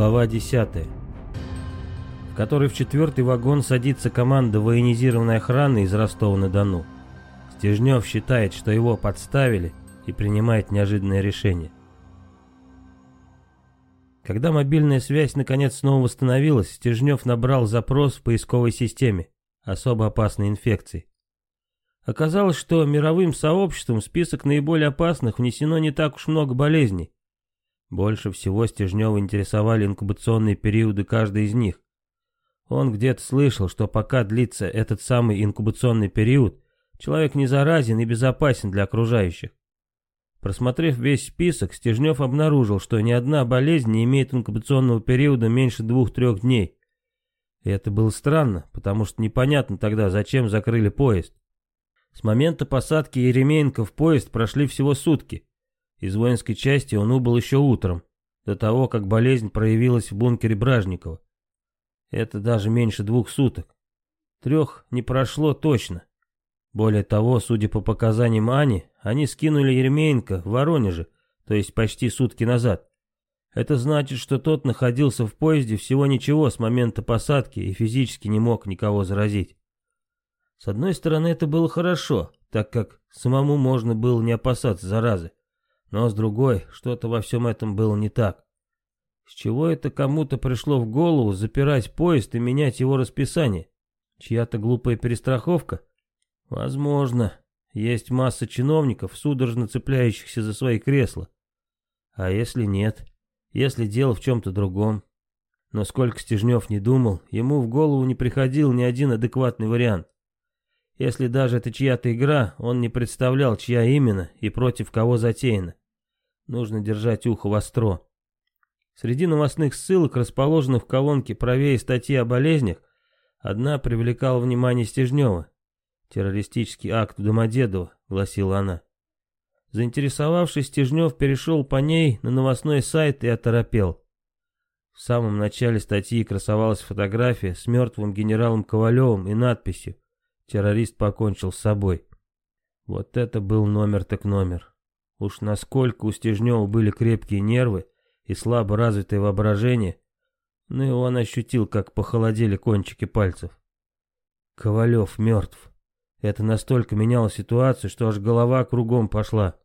Глава 10. В которой в четвертый вагон садится команда военизированной охраны из Ростова-на-Дону. Стежнев считает, что его подставили и принимает неожиданное решение. Когда мобильная связь наконец снова восстановилась, Стежнев набрал запрос в поисковой системе особо опасной инфекции. Оказалось, что мировым сообществом в список наиболее опасных внесено не так уж много болезней, больше всего Стежнева интересовали инкубационные периоды каждой из них. Он где-то слышал, что пока длится этот самый инкубационный период, человек не заразен и безопасен для окружающих. Просмотрев весь список, Стежнев обнаружил, что ни одна болезнь не имеет инкубационного периода меньше двух-трех дней. И это было странно, потому что непонятно тогда, зачем закрыли поезд. С момента посадки Еремеенко в поезд прошли всего сутки. Из воинской части он убыл еще утром, до того, как болезнь проявилась в бункере Бражникова. Это даже меньше двух суток. Трех не прошло точно. Более того, судя по показаниям Ани, они скинули Ермеенко в Воронеже, то есть почти сутки назад. Это значит, что тот находился в поезде всего ничего с момента посадки и физически не мог никого заразить. С одной стороны, это было хорошо, так как самому можно было не опасаться заразы. Но с другой, что-то во всем этом было не так. С чего это кому-то пришло в голову запирать поезд и менять его расписание? Чья-то глупая перестраховка? Возможно. Есть масса чиновников, судорожно цепляющихся за свои кресла. А если нет? Если дело в чем-то другом? Но сколько Стежнев не думал, ему в голову не приходил ни один адекватный вариант. Если даже это чья-то игра, он не представлял, чья именно и против кого затеяна нужно держать ухо востро. Среди новостных ссылок, расположенных в колонке правее статьи о болезнях, одна привлекала внимание Стежнева. «Террористический акт в Домодедово», — гласила она. Заинтересовавшись, Стежнев перешел по ней на новостной сайт и оторопел. В самом начале статьи красовалась фотография с мертвым генералом Ковалевым и надписью «Террорист покончил с собой». Вот это был номер так номер. Уж насколько у Стежнева были крепкие нервы и слабо развитое воображение, но и он ощутил, как похолодели кончики пальцев. Ковалев мертв. Это настолько меняло ситуацию, что аж голова кругом пошла.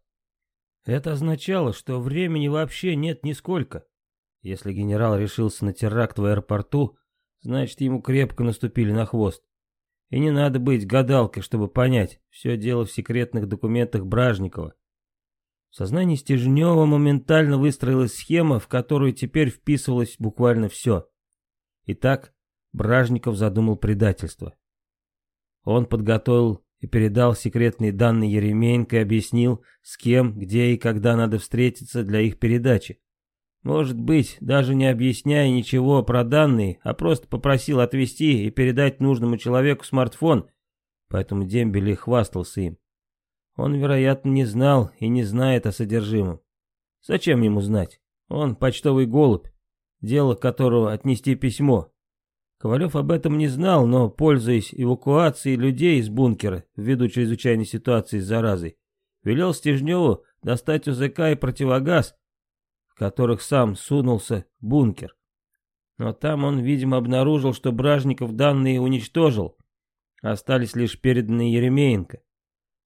Это означало, что времени вообще нет нисколько. Если генерал решился на теракт в аэропорту, значит ему крепко наступили на хвост. И не надо быть гадалкой, чтобы понять, все дело в секретных документах Бражникова. В сознании Стежнева моментально выстроилась схема, в которую теперь вписывалось буквально все. Итак, Бражников задумал предательство. Он подготовил и передал секретные данные Еремеенко и объяснил, с кем, где и когда надо встретиться для их передачи. Может быть, даже не объясняя ничего про данные, а просто попросил отвезти и передать нужному человеку смартфон, поэтому Дембель и хвастался им. Он, вероятно, не знал и не знает о содержимом. Зачем ему знать? Он почтовый голубь, дело которого отнести письмо. Ковалев об этом не знал, но, пользуясь эвакуацией людей из бункера ввиду чрезвычайной ситуации с заразой, велел Стежневу достать УЗК и противогаз, в которых сам сунулся бункер. Но там он, видимо, обнаружил, что Бражников данные уничтожил. Остались лишь переданные Еремеенко.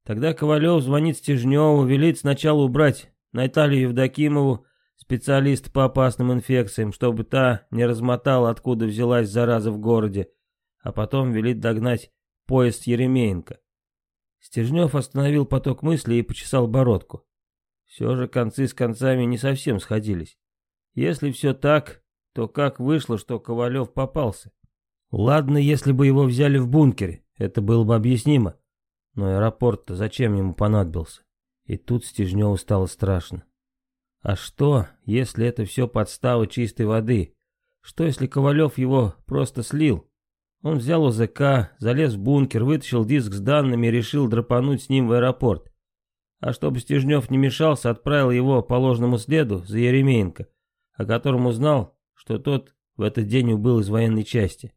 Тогда Ковалев звонит Стежневу, велит сначала убрать Наталью Евдокимову, специалист по опасным инфекциям, чтобы та не размотала, откуда взялась зараза в городе, а потом велит догнать поезд Еремеенко. Стежнев остановил поток мыслей и почесал бородку. Все же концы с концами не совсем сходились. Если все так, то как вышло, что Ковалев попался? Ладно, если бы его взяли в бункере, это было бы объяснимо. Но аэропорт-то зачем ему понадобился? И тут Стежневу стало страшно. А что, если это все подстава чистой воды? Что, если Ковалев его просто слил? Он взял УЗК, залез в бункер, вытащил диск с данными и решил драпануть с ним в аэропорт. А чтобы Стежнев не мешался, отправил его по ложному следу за Еремеенко, о котором узнал, что тот в этот день убыл из военной части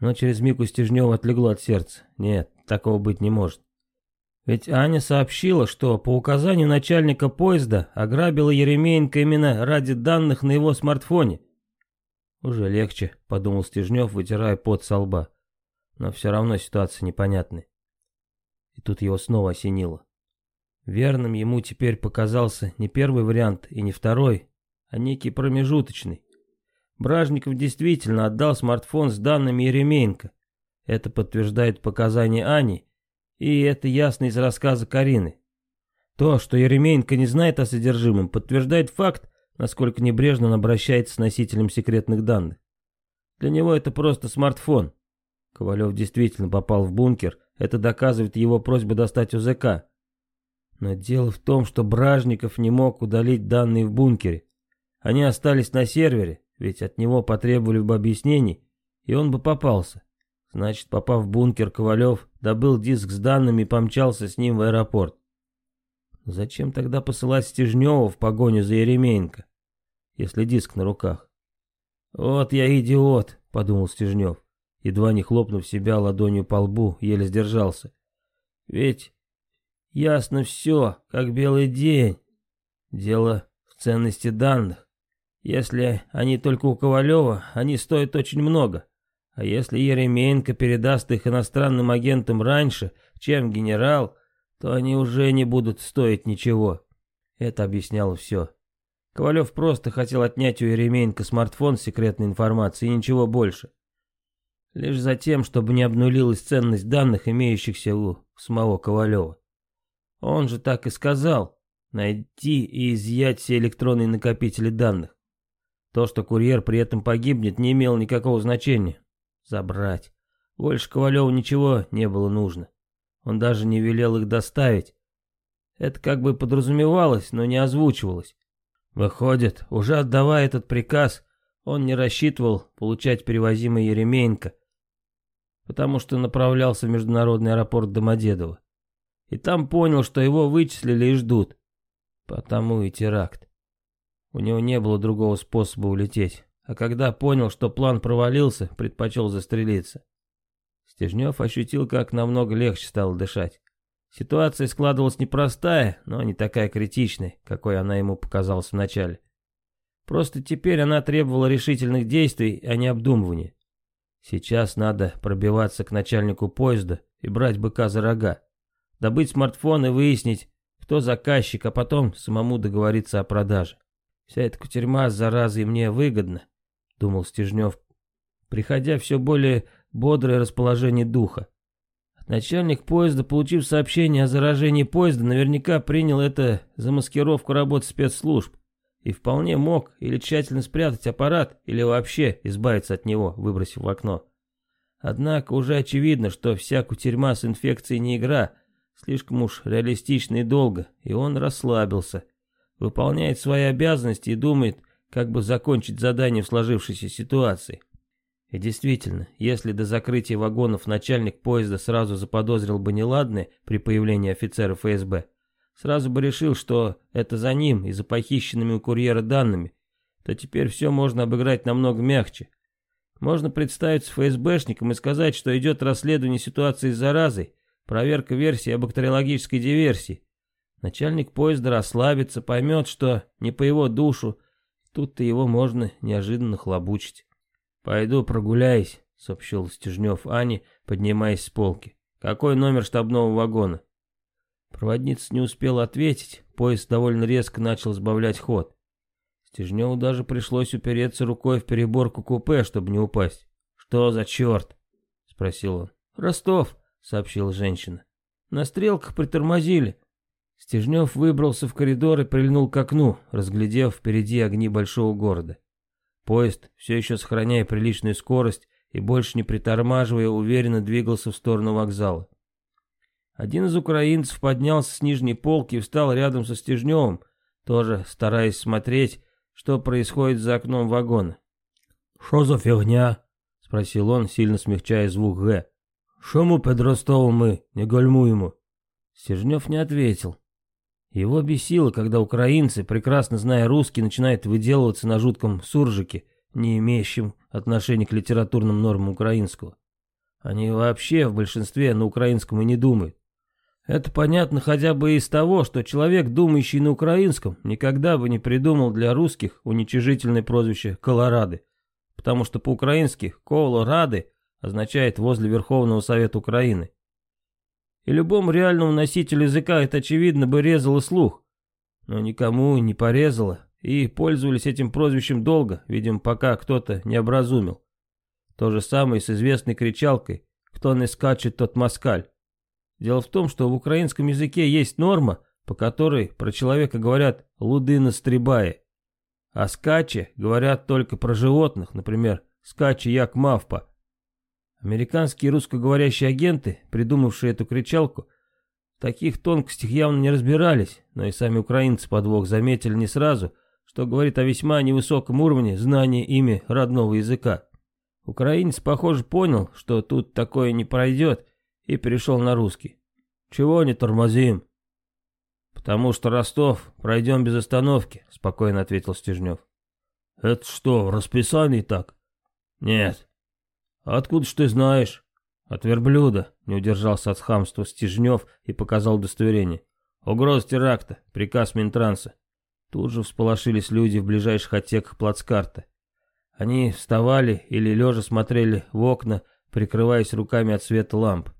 но через миг у Стежнева отлегло от сердца. Нет, такого быть не может. Ведь Аня сообщила, что по указанию начальника поезда ограбила Еремеенко именно ради данных на его смартфоне. «Уже легче», — подумал Стежнев, вытирая пот со лба. Но все равно ситуация непонятная. И тут его снова осенило. Верным ему теперь показался не первый вариант и не второй, а некий промежуточный. Бражников действительно отдал смартфон с данными Еремеенко. Это подтверждает показания Ани, и это ясно из рассказа Карины. То, что Еремеенко не знает о содержимом, подтверждает факт, насколько небрежно он обращается с носителем секретных данных. Для него это просто смартфон. Ковалев действительно попал в бункер, это доказывает его просьба достать УЗК. Но дело в том, что Бражников не мог удалить данные в бункере. Они остались на сервере. Ведь от него потребовали бы объяснений, и он бы попался. Значит, попав в бункер, Ковалев добыл диск с данными и помчался с ним в аэропорт. Зачем тогда посылать Стежнева в погоню за Еремеенко, если диск на руках? «Вот я идиот», — подумал Стежнев, едва не хлопнув себя ладонью по лбу, еле сдержался. «Ведь ясно все, как белый день. Дело в ценности данных. Если они только у Ковалева, они стоят очень много. А если Еременко передаст их иностранным агентам раньше, чем генерал, то они уже не будут стоить ничего. Это объясняло все. Ковалев просто хотел отнять у Еременко смартфон с секретной информацией и ничего больше. Лишь за тем, чтобы не обнулилась ценность данных, имеющихся у самого Ковалева. Он же так и сказал, найти и изъять все электронные накопители данных. То, что курьер при этом погибнет, не имело никакого значения. Забрать. Больше Ковалеву ничего не было нужно. Он даже не велел их доставить. Это как бы подразумевалось, но не озвучивалось. Выходит, уже отдавая этот приказ, он не рассчитывал получать перевозимый Еремеенко, потому что направлялся в международный аэропорт Домодедово. И там понял, что его вычислили и ждут. Потому и теракт. У него не было другого способа улететь. А когда понял, что план провалился, предпочел застрелиться. Стежнев ощутил, как намного легче стало дышать. Ситуация складывалась непростая, но не такая критичная, какой она ему показалась вначале. Просто теперь она требовала решительных действий, а не обдумывания. Сейчас надо пробиваться к начальнику поезда и брать быка за рога. Добыть смартфон и выяснить, кто заказчик, а потом самому договориться о продаже. Вся эта кутерьма с заразой мне выгодна, думал Стежнев, приходя все более бодрое расположение духа. Начальник поезда, получив сообщение о заражении поезда, наверняка принял это за маскировку работы спецслужб и вполне мог или тщательно спрятать аппарат, или вообще избавиться от него, выбросив в окно. Однако уже очевидно, что вся кутерьма с инфекцией не игра, слишком уж реалистично и долго, и он расслабился – выполняет свои обязанности и думает, как бы закончить задание в сложившейся ситуации. И действительно, если до закрытия вагонов начальник поезда сразу заподозрил бы неладное при появлении офицера ФСБ, сразу бы решил, что это за ним и за похищенными у курьера данными, то теперь все можно обыграть намного мягче. Можно представиться ФСБшником и сказать, что идет расследование ситуации с заразой, проверка версии о бактериологической диверсии, Начальник поезда расслабится, поймет, что не по его душу. Тут-то его можно неожиданно хлобучить. «Пойду прогуляюсь», — сообщил Стежнев Ане, поднимаясь с полки. «Какой номер штабного вагона?» Проводница не успела ответить, поезд довольно резко начал сбавлять ход. Стежневу даже пришлось упереться рукой в переборку купе, чтобы не упасть. «Что за черт?» — спросил он. «Ростов», — сообщила женщина. «На стрелках притормозили. Стежнев выбрался в коридор и прильнул к окну, разглядев впереди огни большого города. Поезд, все еще сохраняя приличную скорость и больше не притормаживая, уверенно двигался в сторону вокзала. Один из украинцев поднялся с нижней полки и встал рядом со Стежневым, тоже стараясь смотреть, что происходит за окном вагона. «Шо за фигня?» — спросил он, сильно смягчая звук «Г». «Шо мы под Ростовом мы, не гальмуемо?» Стежнев не ответил. Его бесило, когда украинцы, прекрасно зная русский, начинают выделываться на жутком суржике, не имеющем отношения к литературным нормам украинского. Они вообще в большинстве на украинском и не думают. Это понятно хотя бы из того, что человек, думающий на украинском, никогда бы не придумал для русских уничижительное прозвище «Колорады», потому что по-украински «Колорады» означает «возле Верховного Совета Украины» и любому реальному носителю языка это очевидно бы резало слух. Но никому не порезало, и пользовались этим прозвищем долго, видимо, пока кто-то не образумил. То же самое с известной кричалкой «Кто не скачет, тот москаль». Дело в том, что в украинском языке есть норма, по которой про человека говорят «лудына стребая», а скаче говорят только про животных, например, скаче як мавпа, Американские русскоговорящие агенты, придумавшие эту кричалку, в таких тонкостях явно не разбирались, но и сами украинцы подвох заметили не сразу, что говорит о весьма невысоком уровне знания ими родного языка. Украинец, похоже, понял, что тут такое не пройдет, и перешел на русский. «Чего не тормозим?» «Потому что Ростов пройдем без остановки», — спокойно ответил Стежнев. «Это что, в расписании так?» «Нет, а «Откуда ж ты знаешь?» «От верблюда», — не удержался от хамства Стежнев и показал удостоверение. Угроза теракта, приказ Минтранса». Тут же всполошились люди в ближайших отсеках плацкарта. Они вставали или лежа смотрели в окна, прикрываясь руками от света ламп.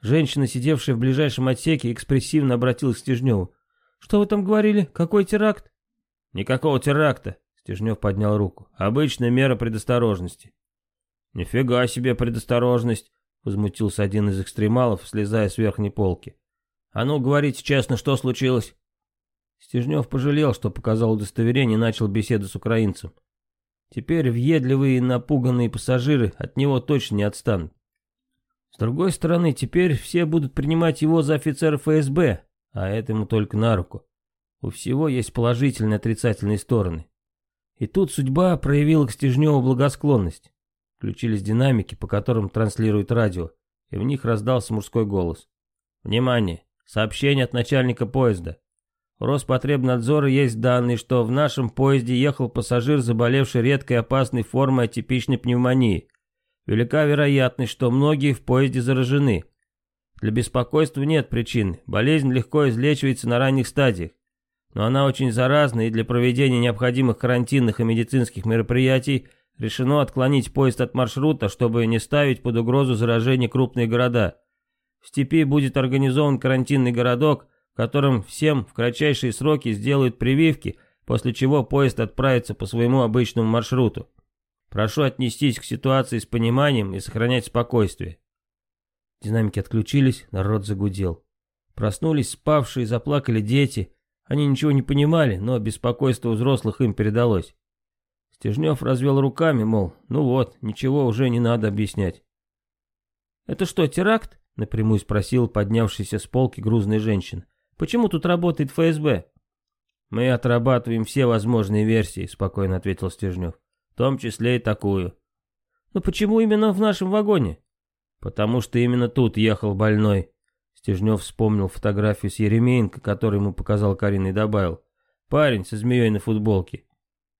Женщина, сидевшая в ближайшем отсеке, экспрессивно обратилась к Стежневу. «Что вы там говорили? Какой теракт?» «Никакого теракта», — Стежнев поднял руку. «Обычная мера предосторожности». «Нифига себе предосторожность!» — возмутился один из экстремалов, слезая с верхней полки. «А ну, говорите честно, что случилось?» Стежнев пожалел, что показал удостоверение и начал беседу с украинцем. Теперь въедливые и напуганные пассажиры от него точно не отстанут. С другой стороны, теперь все будут принимать его за офицера ФСБ, а это ему только на руку. У всего есть положительные и отрицательные стороны. И тут судьба проявила к Стежневу благосклонность. Включились динамики, по которым транслирует радио, и в них раздался мужской голос. «Внимание! Сообщение от начальника поезда. Роспотребнадзора есть данные, что в нашем поезде ехал пассажир, заболевший редкой опасной формой атипичной пневмонии. Велика вероятность, что многие в поезде заражены. Для беспокойства нет причин, болезнь легко излечивается на ранних стадиях. Но она очень заразна и для проведения необходимых карантинных и медицинских мероприятий – решено отклонить поезд от маршрута, чтобы не ставить под угрозу заражение крупные города. В степи будет организован карантинный городок, в котором всем в кратчайшие сроки сделают прививки, после чего поезд отправится по своему обычному маршруту. Прошу отнестись к ситуации с пониманием и сохранять спокойствие. Динамики отключились, народ загудел. Проснулись спавшие, заплакали дети. Они ничего не понимали, но беспокойство взрослых им передалось. Стежнев развел руками, мол, ну вот, ничего уже не надо объяснять. «Это что, теракт?» — напрямую спросил поднявшийся с полки грузная женщина. «Почему тут работает ФСБ?» «Мы отрабатываем все возможные версии», — спокойно ответил Стежнев. «В том числе и такую». «Но почему именно в нашем вагоне?» «Потому что именно тут ехал больной». Стежнев вспомнил фотографию с Еремеенко, которую ему показал Карина и добавил. «Парень со змеей на футболке».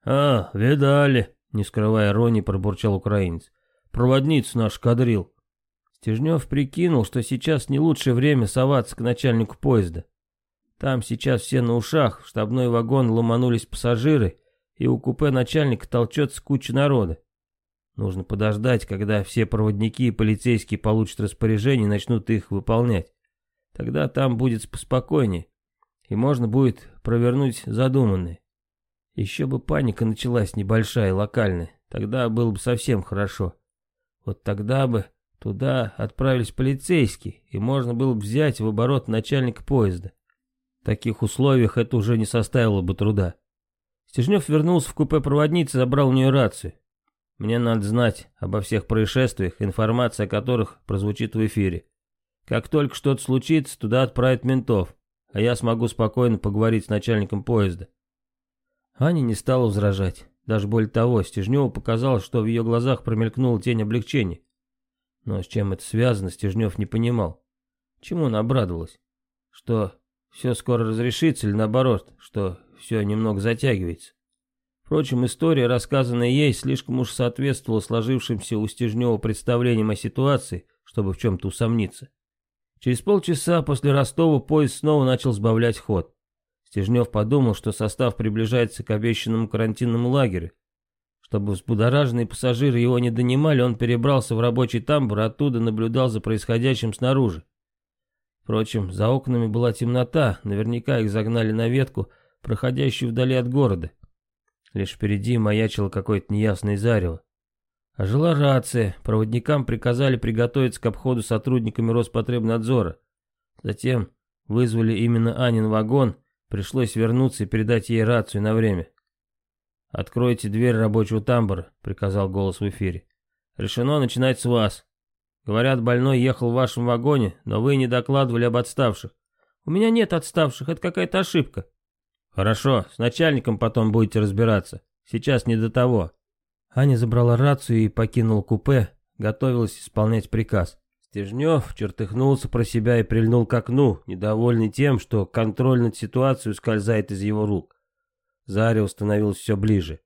«А, видали», — не скрывая рони, пробурчал украинец. Проводницу наш кадрил». Стежнев прикинул, что сейчас не лучшее время соваться к начальнику поезда. Там сейчас все на ушах, в штабной вагон ломанулись пассажиры, и у купе начальника толчется куча народа. Нужно подождать, когда все проводники и полицейские получат распоряжение и начнут их выполнять. Тогда там будет поспокойнее, и можно будет провернуть задуманное. Еще бы паника началась небольшая, локальная. Тогда было бы совсем хорошо. Вот тогда бы туда отправились полицейские, и можно было бы взять в оборот начальника поезда. В таких условиях это уже не составило бы труда. Стежнев вернулся в купе проводницы забрал у нее рацию. Мне надо знать обо всех происшествиях, информация о которых прозвучит в эфире. Как только что-то случится, туда отправят ментов, а я смогу спокойно поговорить с начальником поезда. Аня не стала возражать. Даже более того, Стежневу показалось, что в ее глазах промелькнула тень облегчения. Но с чем это связано, Стежнев не понимал. Чему она обрадовалась? Что все скоро разрешится или наоборот, что все немного затягивается? Впрочем, история, рассказанная ей, слишком уж соответствовала сложившимся у Стежнева представлениям о ситуации, чтобы в чем-то усомниться. Через полчаса после Ростова поезд снова начал сбавлять ход. Стежнев подумал, что состав приближается к обещанному карантинному лагерю. Чтобы взбудораженные пассажиры его не донимали, он перебрался в рабочий тамбур, оттуда наблюдал за происходящим снаружи. Впрочем, за окнами была темнота, наверняка их загнали на ветку, проходящую вдали от города. Лишь впереди маячило какое-то неясное зарево. А жила рация, проводникам приказали приготовиться к обходу сотрудниками Роспотребнадзора. Затем вызвали именно Анин вагон — Пришлось вернуться и передать ей рацию на время. «Откройте дверь рабочего тамбура», — приказал голос в эфире. «Решено начинать с вас. Говорят, больной ехал в вашем вагоне, но вы не докладывали об отставших. У меня нет отставших, это какая-то ошибка». «Хорошо, с начальником потом будете разбираться. Сейчас не до того». Аня забрала рацию и покинула купе, готовилась исполнять приказ. Стежнев чертыхнулся про себя и прильнул к окну, недовольный тем, что контроль над ситуацией скользает из его рук. Заря становилась все ближе.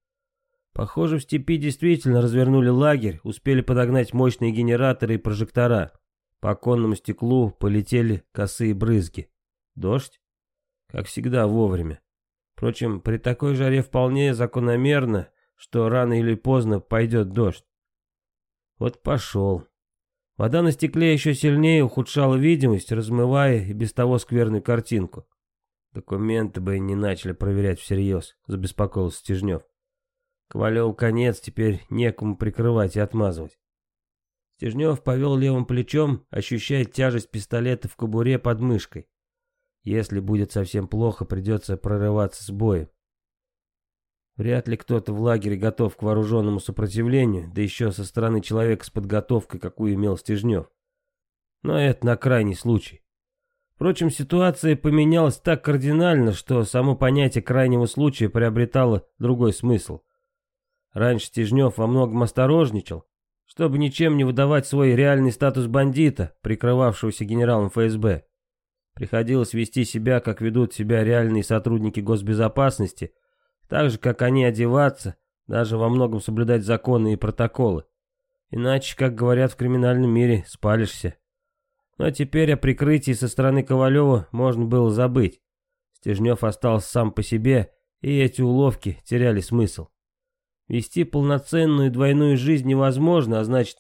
Похоже, в степи действительно развернули лагерь, успели подогнать мощные генераторы и прожектора. По оконному стеклу полетели косые брызги. Дождь? Как всегда, вовремя. Впрочем, при такой жаре вполне закономерно, что рано или поздно пойдет дождь. Вот пошел. Вода на стекле еще сильнее ухудшала видимость, размывая и без того скверную картинку. «Документы бы и не начали проверять всерьез», — забеспокоился Стежнев. «Ковалев конец, теперь некому прикрывать и отмазывать». Стежнев повел левым плечом, ощущая тяжесть пистолета в кобуре под мышкой. Если будет совсем плохо, придется прорываться с боем. Вряд ли кто-то в лагере готов к вооруженному сопротивлению, да еще со стороны человека с подготовкой, какую имел Стежнев. Но это на крайний случай. Впрочем, ситуация поменялась так кардинально, что само понятие крайнего случая приобретало другой смысл. Раньше Стежнев во многом осторожничал, чтобы ничем не выдавать свой реальный статус бандита, прикрывавшегося генералом ФСБ. Приходилось вести себя, как ведут себя реальные сотрудники госбезопасности – так же, как они одеваться, даже во многом соблюдать законы и протоколы. Иначе, как говорят в криминальном мире, спалишься. Но теперь о прикрытии со стороны Ковалева можно было забыть. Стежнев остался сам по себе, и эти уловки теряли смысл. Вести полноценную двойную жизнь невозможно, а значит,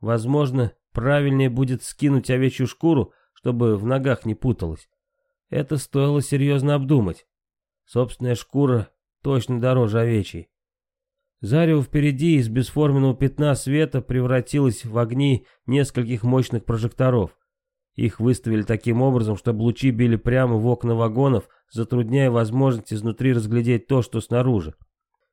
возможно, правильнее будет скинуть овечью шкуру, чтобы в ногах не путалось. Это стоило серьезно обдумать. Собственная шкура Точно дороже овечьей. Зарево впереди из бесформенного пятна света превратилось в огни нескольких мощных прожекторов. Их выставили таким образом, чтобы лучи били прямо в окна вагонов, затрудняя возможность изнутри разглядеть то, что снаружи.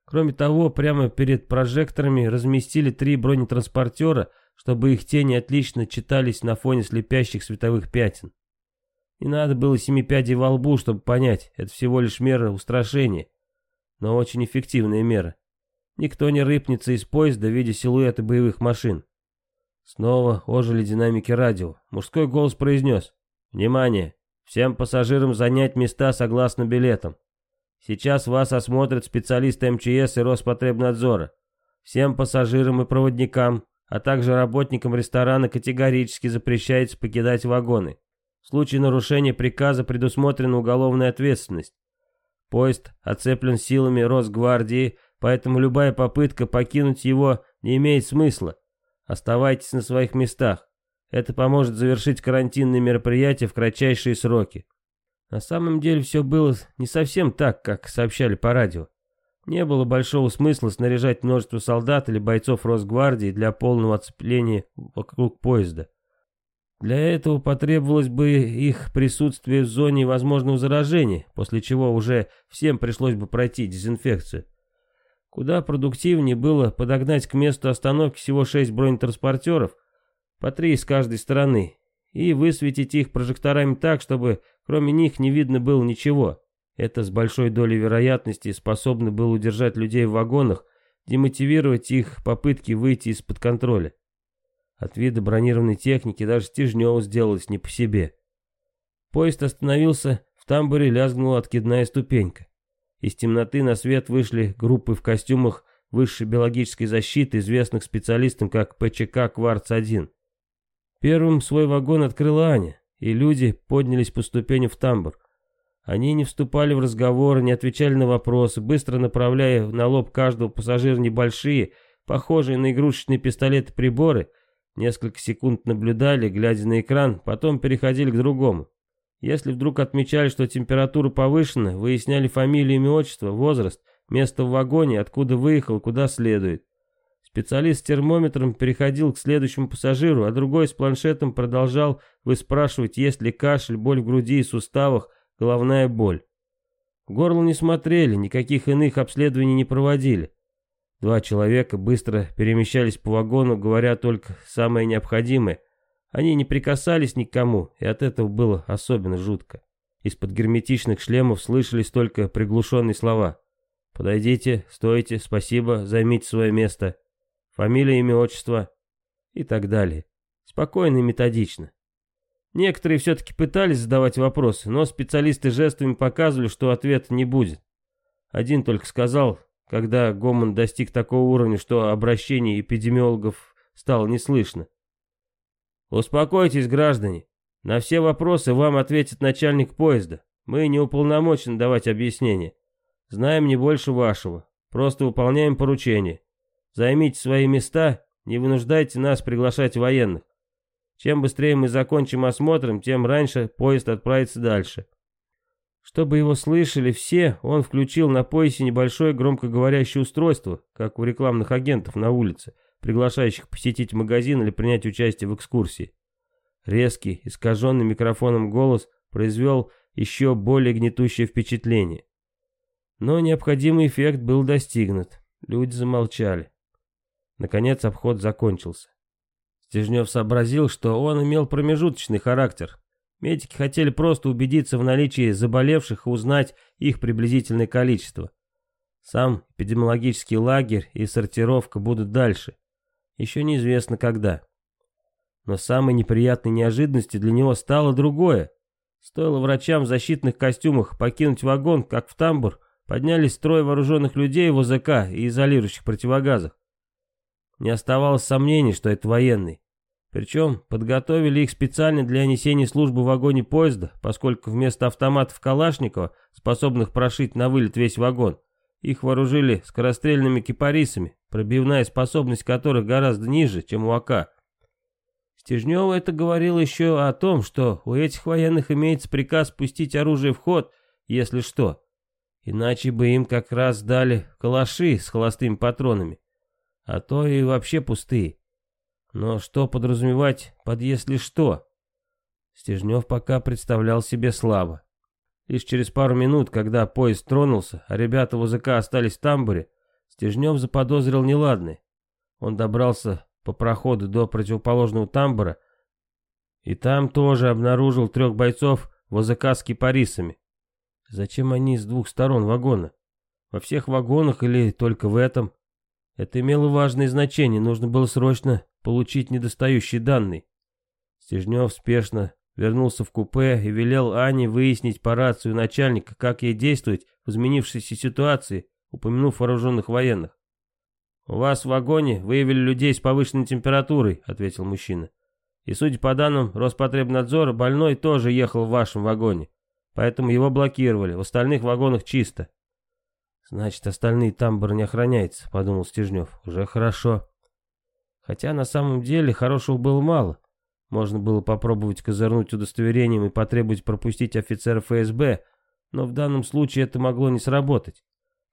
Кроме того, прямо перед прожекторами разместили три бронетранспортера, чтобы их тени отлично читались на фоне слепящих световых пятен. Не надо было семи пядей во лбу, чтобы понять, это всего лишь мера устрашения но очень эффективные меры. Никто не рыпнется из поезда, видя силуэты боевых машин. Снова ожили динамики радио. Мужской голос произнес. «Внимание! Всем пассажирам занять места согласно билетам. Сейчас вас осмотрят специалисты МЧС и Роспотребнадзора. Всем пассажирам и проводникам, а также работникам ресторана категорически запрещается покидать вагоны. В случае нарушения приказа предусмотрена уголовная ответственность. Поезд оцеплен силами Росгвардии, поэтому любая попытка покинуть его не имеет смысла. Оставайтесь на своих местах. Это поможет завершить карантинные мероприятия в кратчайшие сроки. На самом деле все было не совсем так, как сообщали по радио. Не было большого смысла снаряжать множество солдат или бойцов Росгвардии для полного оцепления вокруг поезда. Для этого потребовалось бы их присутствие в зоне возможного заражения, после чего уже всем пришлось бы пройти дезинфекцию. Куда продуктивнее было подогнать к месту остановки всего шесть бронетранспортеров, по три с каждой стороны, и высветить их прожекторами так, чтобы кроме них не видно было ничего. Это с большой долей вероятности способно было удержать людей в вагонах, демотивировать их попытки выйти из-под контроля. От вида бронированной техники даже Стежневу сделалось не по себе. Поезд остановился, в тамбуре лязгнула откидная ступенька. Из темноты на свет вышли группы в костюмах высшей биологической защиты, известных специалистам как ПЧК «Кварц-1». Первым свой вагон открыла Аня, и люди поднялись по ступеням в тамбур. Они не вступали в разговоры, не отвечали на вопросы, быстро направляя на лоб каждого пассажира небольшие, похожие на игрушечные пистолеты приборы, Несколько секунд наблюдали, глядя на экран, потом переходили к другому. Если вдруг отмечали, что температура повышена, выясняли фамилию, имя, отчество, возраст, место в вагоне, откуда выехал, куда следует. Специалист с термометром переходил к следующему пассажиру, а другой с планшетом продолжал выспрашивать, есть ли кашель, боль в груди и суставах, головная боль. Горло не смотрели, никаких иных обследований не проводили. Два человека быстро перемещались по вагону, говоря только самое необходимое. Они не прикасались никому, и от этого было особенно жутко. Из-под герметичных шлемов слышались только приглушенные слова. «Подойдите, стойте, спасибо, займите свое место», «Фамилия, имя, отчество» и так далее. Спокойно и методично. Некоторые все-таки пытались задавать вопросы, но специалисты жестами показывали, что ответа не будет. Один только сказал когда гомон достиг такого уровня, что обращение эпидемиологов стало не слышно. «Успокойтесь, граждане. На все вопросы вам ответит начальник поезда. Мы не уполномочены давать объяснения. Знаем не больше вашего. Просто выполняем поручение. Займите свои места, не вынуждайте нас приглашать военных. Чем быстрее мы закончим осмотром, тем раньше поезд отправится дальше». Чтобы его слышали все, он включил на поясе небольшое громкоговорящее устройство, как у рекламных агентов на улице, приглашающих посетить магазин или принять участие в экскурсии. Резкий, искаженный микрофоном голос произвел еще более гнетущее впечатление. Но необходимый эффект был достигнут. Люди замолчали. Наконец обход закончился. Стежнев сообразил, что он имел промежуточный характер, Медики хотели просто убедиться в наличии заболевших и узнать их приблизительное количество. Сам эпидемиологический лагерь и сортировка будут дальше. Еще неизвестно когда. Но самой неприятной неожиданностью для него стало другое. Стоило врачам в защитных костюмах покинуть вагон, как в тамбур, поднялись строй вооруженных людей в ОЗК и изолирующих противогазах. Не оставалось сомнений, что это военный. Причем подготовили их специально для несения службы в вагоне поезда, поскольку вместо автоматов Калашникова, способных прошить на вылет весь вагон, их вооружили скорострельными кипарисами, пробивная способность которых гораздо ниже, чем у АК. Стежнева это говорил еще о том, что у этих военных имеется приказ пустить оружие в ход, если что. Иначе бы им как раз дали калаши с холостыми патронами, а то и вообще пустые. Но что подразумевать под «если что»? Стежнев пока представлял себе слабо. Лишь через пару минут, когда поезд тронулся, а ребята ВЗК остались в тамбуре, Стежнев заподозрил неладное. Он добрался по проходу до противоположного тамбура и там тоже обнаружил трех бойцов ВЗК с кипарисами. Зачем они с двух сторон вагона? Во всех вагонах или только в этом? Это имело важное значение, нужно было срочно получить недостающие данные. Стежнев спешно вернулся в купе и велел Ане выяснить по рацию начальника, как ей действовать в изменившейся ситуации, упомянув вооруженных военных. «У вас в вагоне выявили людей с повышенной температурой», — ответил мужчина. «И судя по данным Роспотребнадзора, больной тоже ехал в вашем вагоне, поэтому его блокировали, в остальных вагонах чисто». «Значит, остальные тамбуры не охраняются», — подумал Стежнев. «Уже хорошо». Хотя на самом деле хорошего было мало. Можно было попробовать козырнуть удостоверением и потребовать пропустить офицера ФСБ, но в данном случае это могло не сработать.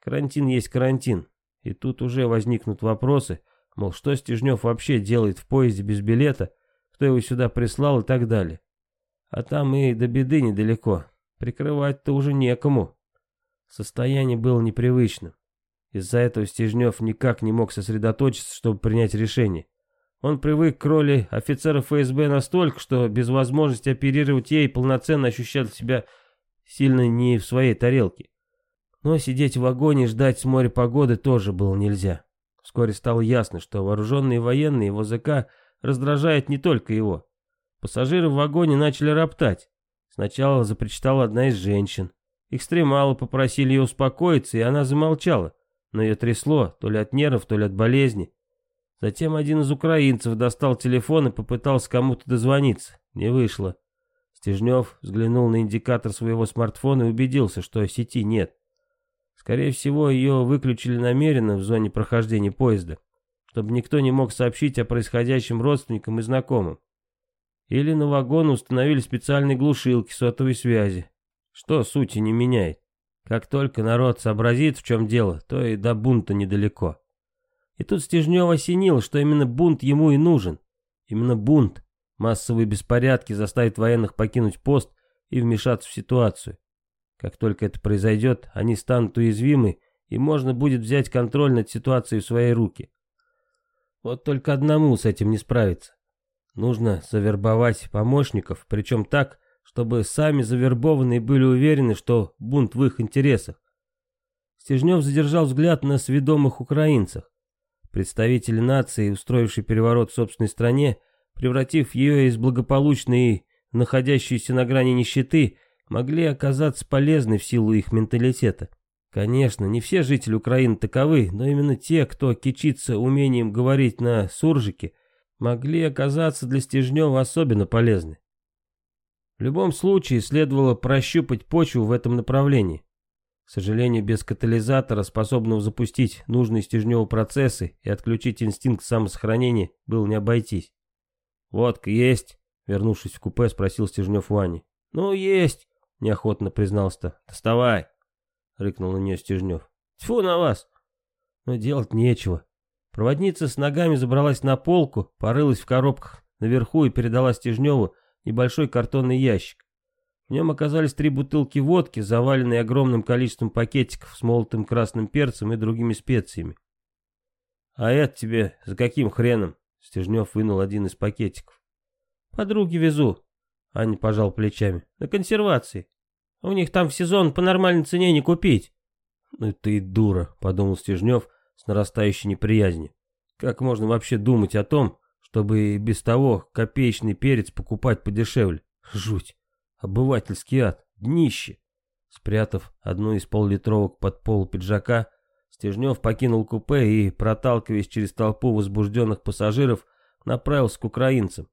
Карантин есть карантин, и тут уже возникнут вопросы, мол, что Стежнев вообще делает в поезде без билета, кто его сюда прислал и так далее. А там и до беды недалеко, прикрывать-то уже некому. Состояние было непривычным. Из-за этого Стежнев никак не мог сосредоточиться, чтобы принять решение. Он привык к роли офицера ФСБ настолько, что без возможности оперировать ей полноценно ощущал себя сильно не в своей тарелке. Но сидеть в вагоне и ждать с моря погоды тоже было нельзя. Вскоре стало ясно, что вооруженные военные его ВЗК раздражают не только его. Пассажиры в вагоне начали роптать. Сначала запричитала одна из женщин. Экстремалы попросили ее успокоиться, и она замолчала но ее трясло, то ли от нервов, то ли от болезни. Затем один из украинцев достал телефон и попытался кому-то дозвониться. Не вышло. Стежнев взглянул на индикатор своего смартфона и убедился, что сети нет. Скорее всего, ее выключили намеренно в зоне прохождения поезда, чтобы никто не мог сообщить о происходящем родственникам и знакомым. Или на вагон установили специальные глушилки сотовой связи, что сути не меняет. Как только народ сообразит, в чем дело, то и до бунта недалеко. И тут Стежнев осенил, что именно бунт ему и нужен. Именно бунт, массовые беспорядки заставят военных покинуть пост и вмешаться в ситуацию. Как только это произойдет, они станут уязвимы, и можно будет взять контроль над ситуацией в свои руки. Вот только одному с этим не справиться. Нужно завербовать помощников, причем так, чтобы сами завербованные были уверены, что бунт в их интересах. Стежнев задержал взгляд на сведомых украинцах. Представители нации, устроившие переворот в собственной стране, превратив ее из благополучной и находящейся на грани нищеты, могли оказаться полезны в силу их менталитета. Конечно, не все жители Украины таковы, но именно те, кто кичится умением говорить на суржике, могли оказаться для Стежнева особенно полезны. В любом случае следовало прощупать почву в этом направлении. К сожалению, без катализатора, способного запустить нужные стержневые процессы и отключить инстинкт самосохранения, было не обойтись. «Водка есть?» — вернувшись в купе, спросил Стержнев Вани. «Ну, есть!» — неохотно признался-то. «Доставай!» — рыкнул на нее Стержнев. «Тьфу на вас!» Но делать нечего. Проводница с ногами забралась на полку, порылась в коробках наверху и передала Стежневу небольшой картонный ящик. В нем оказались три бутылки водки, заваленные огромным количеством пакетиков с молотым красным перцем и другими специями. «А это тебе за каким хреном?» Стежнев вынул один из пакетиков. «Подруги везу», — Аня пожал плечами, — «на консервации. У них там в сезон по нормальной цене не купить». «Ну ты и дура», — подумал Стежнев с нарастающей неприязнью. «Как можно вообще думать о том, чтобы и без того копеечный перец покупать подешевле. Жуть. Обывательский ад. Днище. Спрятав одну из поллитровок под пол пиджака, Стежнев покинул купе и, проталкиваясь через толпу возбужденных пассажиров, направился к украинцам.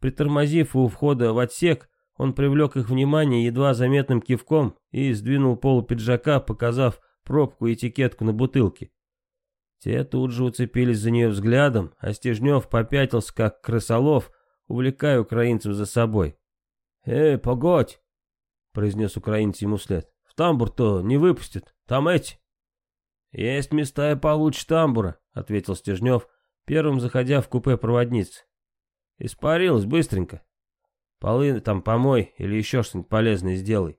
Притормозив у входа в отсек, он привлек их внимание едва заметным кивком и сдвинул пол пиджака, показав пробку и этикетку на бутылке. Те тут же уцепились за нее взглядом, а Стежнев попятился, как крысолов, увлекая украинцев за собой. «Эй, погодь!» — произнес украинец ему вслед. «В тамбур-то не выпустят, там эти!» «Есть места и получше тамбура», — ответил Стежнев, первым заходя в купе проводницы. «Испарилась быстренько. Полы там помой или еще что-нибудь полезное сделай».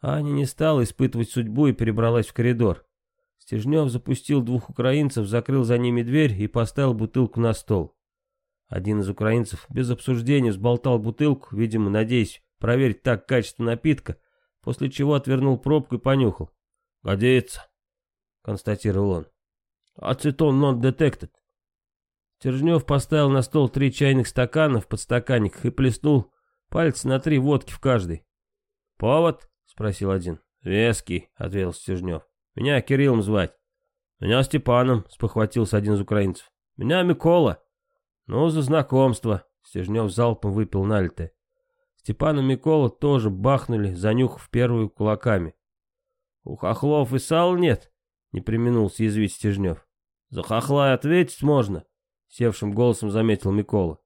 Аня не стала испытывать судьбу и перебралась в коридор. Стежнев запустил двух украинцев, закрыл за ними дверь и поставил бутылку на стол. Один из украинцев без обсуждения взболтал бутылку, видимо, надеясь проверить так качество напитка, после чего отвернул пробку и понюхал. «Годится», — констатировал он. «Ацетон not detected». Стержнев поставил на стол три чайных стакана в подстаканниках и плеснул пальцы на три водки в каждый. «Повод?» — спросил один. «Веский», — ответил Стержнев. Меня Кириллом звать. Меня Степаном, спохватился один из украинцев. Меня Микола. Ну, за знакомство. Стежнев залпом выпил налитое. Степан и Микола тоже бахнули, занюхав первую кулаками. У хохлов и сал нет, не применул съязвить Стежнев. За хохла ответить можно, севшим голосом заметил Микола.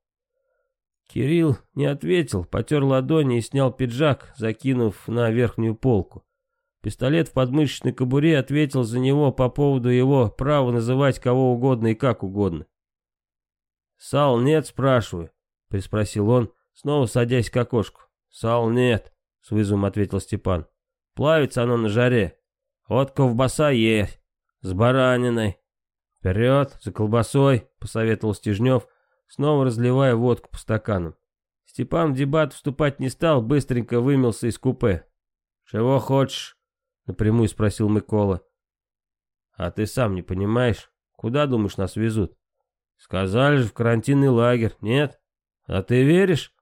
Кирилл не ответил, потер ладони и снял пиджак, закинув на верхнюю полку. Пистолет в подмышечной кобуре ответил за него по поводу его права называть кого угодно и как угодно. «Сал нет?» спрашиваю — приспросил он, снова садясь к окошку. «Сал нет», — с вызовом ответил Степан. «Плавится оно на жаре. Вот ковбаса есть. С бараниной». «Вперед, за колбасой», — посоветовал Стежнев, снова разливая водку по стаканам. Степан в дебат вступать не стал, быстренько вымылся из купе. «Чего хочешь?» Напрямую спросил Микола. А ты сам не понимаешь, куда, думаешь, нас везут? Сказали же в карантинный лагерь, нет? А ты веришь?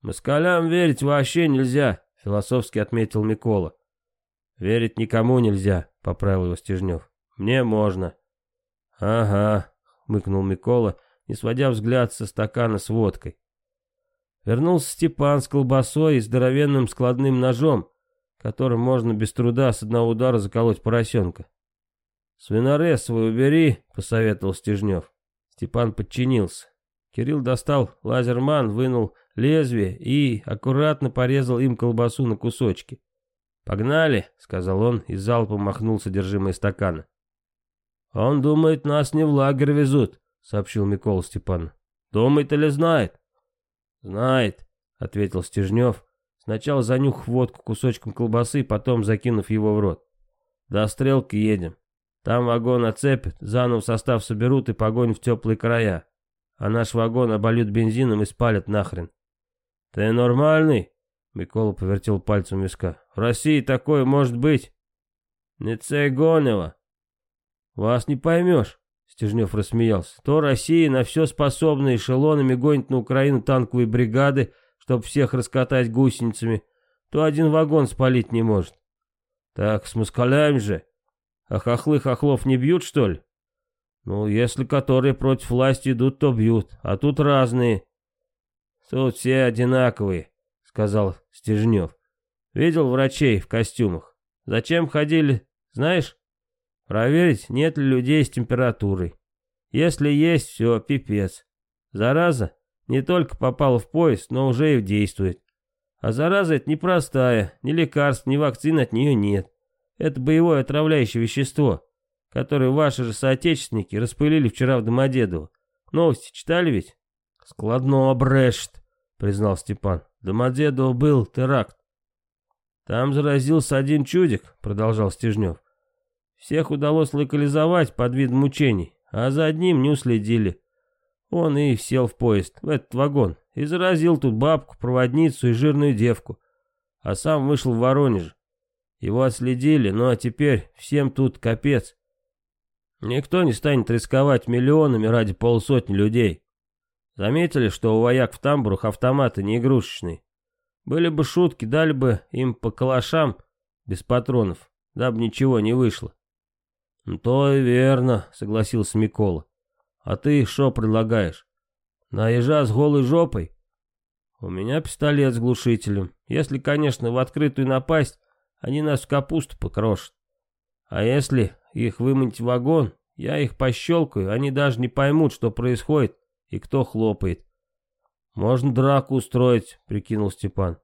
Москалям верить вообще нельзя, философски отметил Микола. Верить никому нельзя, поправил его Стежнев. Мне можно. Ага, мыкнул Микола, не сводя взгляд со стакана с водкой. Вернулся Степан с колбасой и здоровенным складным ножом, которым можно без труда с одного удара заколоть поросенка. «Свинорез свой убери», — посоветовал Стежнев. Степан подчинился. Кирилл достал лазерман, вынул лезвие и аккуратно порезал им колбасу на кусочки. «Погнали», — сказал он и залпом махнул содержимое стакана. «Он думает, нас не в лагерь везут», — сообщил Микола Степан. «Думает или знает?» «Знает», — ответил Стежнев Сначала занюх водку кусочком колбасы, потом закинув его в рот. До стрелки едем. Там вагон оцепят, заново состав соберут и погонь в теплые края. А наш вагон обольют бензином и спалят нахрен. Ты нормальный? Микола повертел пальцем виска. В России такое может быть. Не цегонево. Вас не поймешь. Стежнев рассмеялся. То Россия на все способные эшелонами гонит на Украину танковые бригады, чтоб всех раскатать гусеницами, то один вагон спалить не может. Так с москалями же. А хохлы хохлов не бьют, что ли? Ну, если которые против власти идут, то бьют, а тут разные. Тут все одинаковые, сказал Стежнев. Видел врачей в костюмах. Зачем ходили, знаешь? Проверить, нет ли людей с температурой. Если есть, все, пипец. Зараза не только попала в поезд, но уже и действует. А зараза эта непростая, ни лекарств, ни вакцин от нее нет. Это боевое отравляющее вещество, которое ваши же соотечественники распылили вчера в Домодедово. Новости читали ведь? Складно обрешет, признал Степан. Домодедово был теракт. Там заразился один чудик, продолжал Стежнев. Всех удалось локализовать под видом мучений, а за одним не уследили. Он и сел в поезд, в этот вагон, и заразил тут бабку, проводницу и жирную девку. А сам вышел в Воронеж. Его отследили, ну а теперь всем тут капец. Никто не станет рисковать миллионами ради полусотни людей. Заметили, что у вояк в тамбурах автоматы не игрушечные. Были бы шутки, дали бы им по калашам без патронов, дабы ничего не вышло. «Ну, «То и верно», — согласился Микола. А ты что предлагаешь? На с голой жопой? У меня пистолет с глушителем. Если, конечно, в открытую напасть, они нас в капусту покрошат. А если их вымыть в вагон, я их пощелкаю, они даже не поймут, что происходит и кто хлопает. «Можно драку устроить», — прикинул Степан.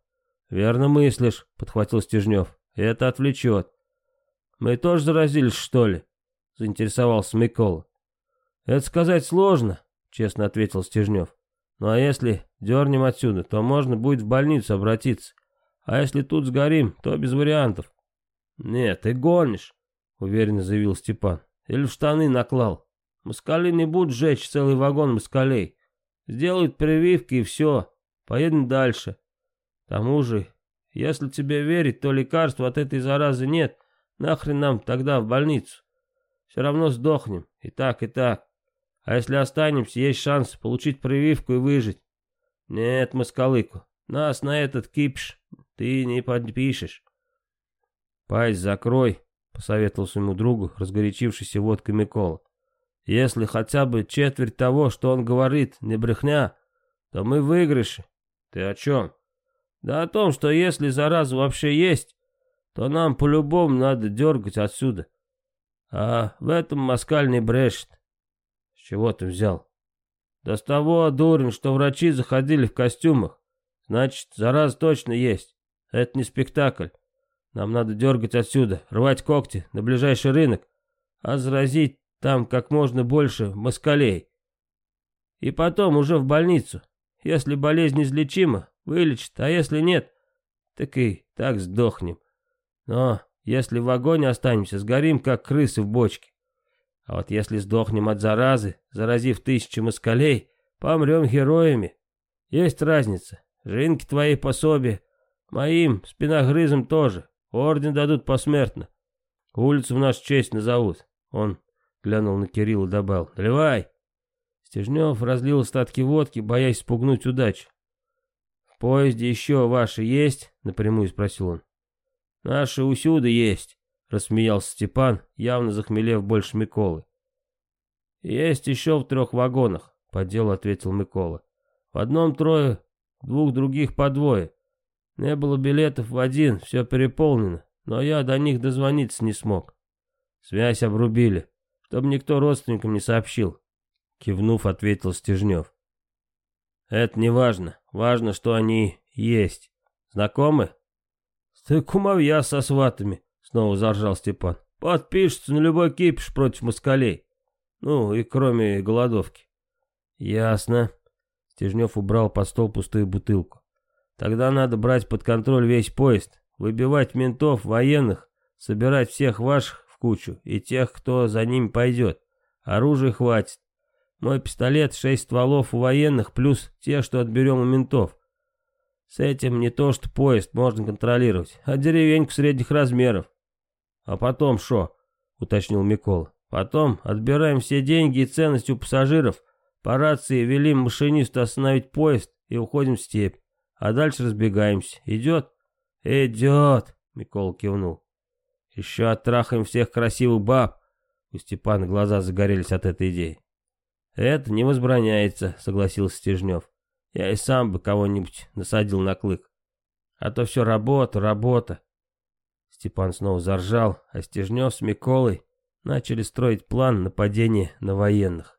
«Верно мыслишь», — подхватил Стежнев. «Это отвлечет». «Мы тоже заразились, что ли?» — заинтересовался Микола. «Это сказать сложно», — честно ответил Стежнев. «Ну а если дернем отсюда, то можно будет в больницу обратиться. А если тут сгорим, то без вариантов». «Нет, ты гонишь», — уверенно заявил Степан. «Или в штаны наклал. Москали не будут сжечь целый вагон москалей. Сделают прививки и все. Поедем дальше. К тому же, если тебе верить, то лекарства от этой заразы нет. Нахрен нам тогда в больницу? Все равно сдохнем. И так, и так. А если останемся, есть шанс получить прививку и выжить. Нет, Москалыку, нас на этот кипиш ты не подпишешь. Пасть закрой, посоветовал своему другу, разгорячившийся водкой Микола. Если хотя бы четверть того, что он говорит, не брехня, то мы выигрыши. Ты о чем? Да о том, что если зараза вообще есть, то нам по-любому надо дергать отсюда. А в этом москаль не брешет. «Чего ты взял?» «Да с того, дурень, что врачи заходили в костюмах. Значит, зараз точно есть. Это не спектакль. Нам надо дергать отсюда, рвать когти на ближайший рынок, а заразить там как можно больше москалей. И потом уже в больницу. Если болезнь излечима, вылечит, а если нет, так и так сдохнем. Но если в вагоне останемся, сгорим, как крысы в бочке. А вот если сдохнем от заразы, заразив тысячи москалей, помрем героями. Есть разница. Жинки твоей пособие. Моим спиногрызом тоже. Орден дадут посмертно. Улицу в нашу честь назовут. Он глянул на Кирилла и добавил. Наливай. Стежнев разлил остатки водки, боясь спугнуть удачу. «В поезде еще ваши есть?» — напрямую спросил он. «Наши усюды есть. Рассмеялся Степан, явно захмелев больше Миколы. «Есть еще в трех вагонах», — по делу ответил Микола. «В одном трое, двух других по двое. Не было билетов в один, все переполнено, но я до них дозвониться не смог. Связь обрубили, чтобы никто родственникам не сообщил», — кивнув, ответил Стежнев. «Это не важно. Важно, что они есть. Знакомы?» «Ты кумовья со сватами», Снова заржал Степан. Подпишется на любой кипиш против москалей. Ну, и кроме голодовки. Ясно. Стежнев убрал под стол пустую бутылку. Тогда надо брать под контроль весь поезд, выбивать ментов, военных, собирать всех ваших в кучу и тех, кто за ними пойдет. Оружия хватит. Мой пистолет, шесть стволов у военных, плюс те, что отберем у ментов. С этим не то, что поезд можно контролировать, а деревеньку средних размеров. «А потом что? — уточнил Микола. «Потом отбираем все деньги и ценности у пассажиров. По рации велим машинисту остановить поезд и уходим в степь. А дальше разбегаемся. Идет?» «Идет!» — Микол кивнул. «Еще оттрахаем всех красивых баб!» У Степана глаза загорелись от этой идеи. «Это не возбраняется», — согласился Стежнев. «Я и сам бы кого-нибудь насадил на клык. А то все работа, работа. Степан снова заржал, а Стежнев с Миколой начали строить план нападения на военных.